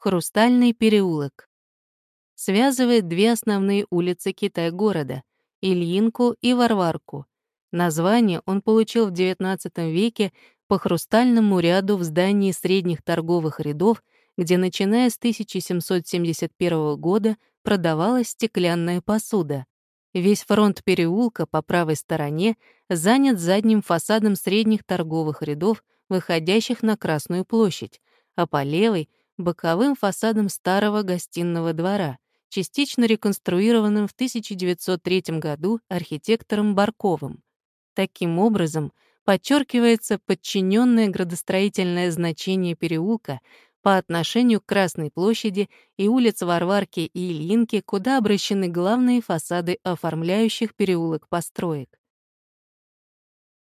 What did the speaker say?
Хрустальный переулок. Связывает две основные улицы Китай-города — Ильинку и Варварку. Название он получил в XIX веке по хрустальному ряду в здании средних торговых рядов, где, начиная с 1771 года, продавалась стеклянная посуда. Весь фронт переулка по правой стороне занят задним фасадом средних торговых рядов, выходящих на Красную площадь, а по левой — боковым фасадом старого гостиного двора, частично реконструированным в 1903 году архитектором Барковым. Таким образом, подчеркивается подчиненное градостроительное значение переулка по отношению к Красной площади и улиц Варварки и Ильинки, куда обращены главные фасады оформляющих переулок построек.